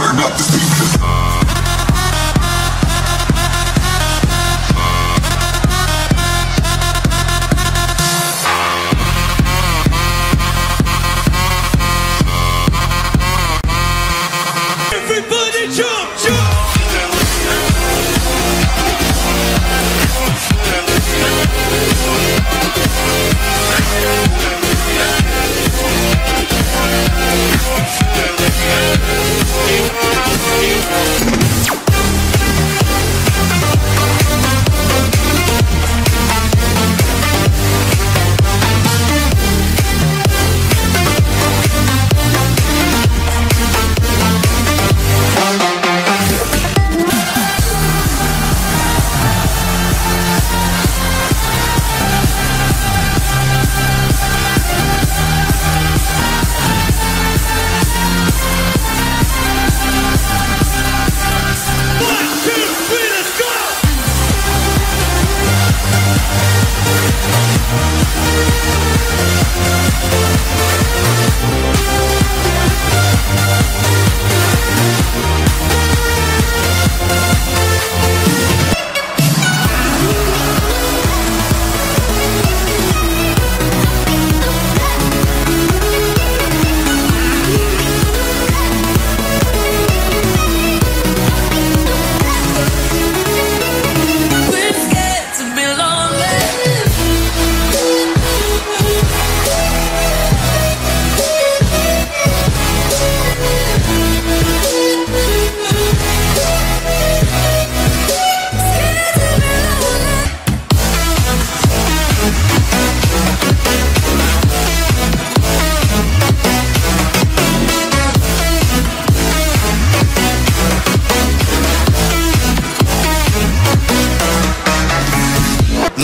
turn up the speakers.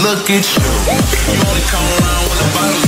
look at you. You only come around when the bottles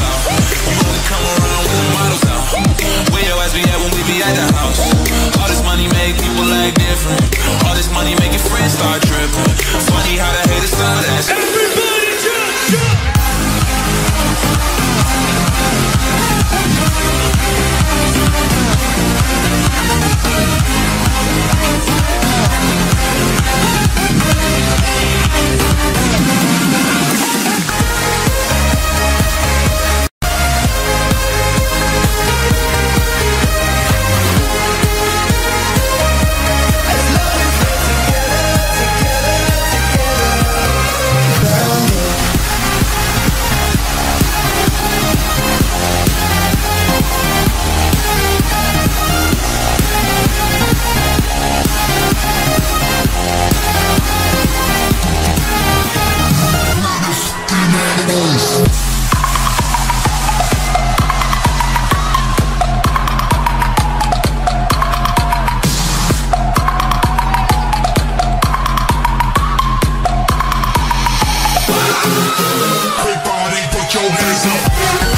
Everybody put your hands up.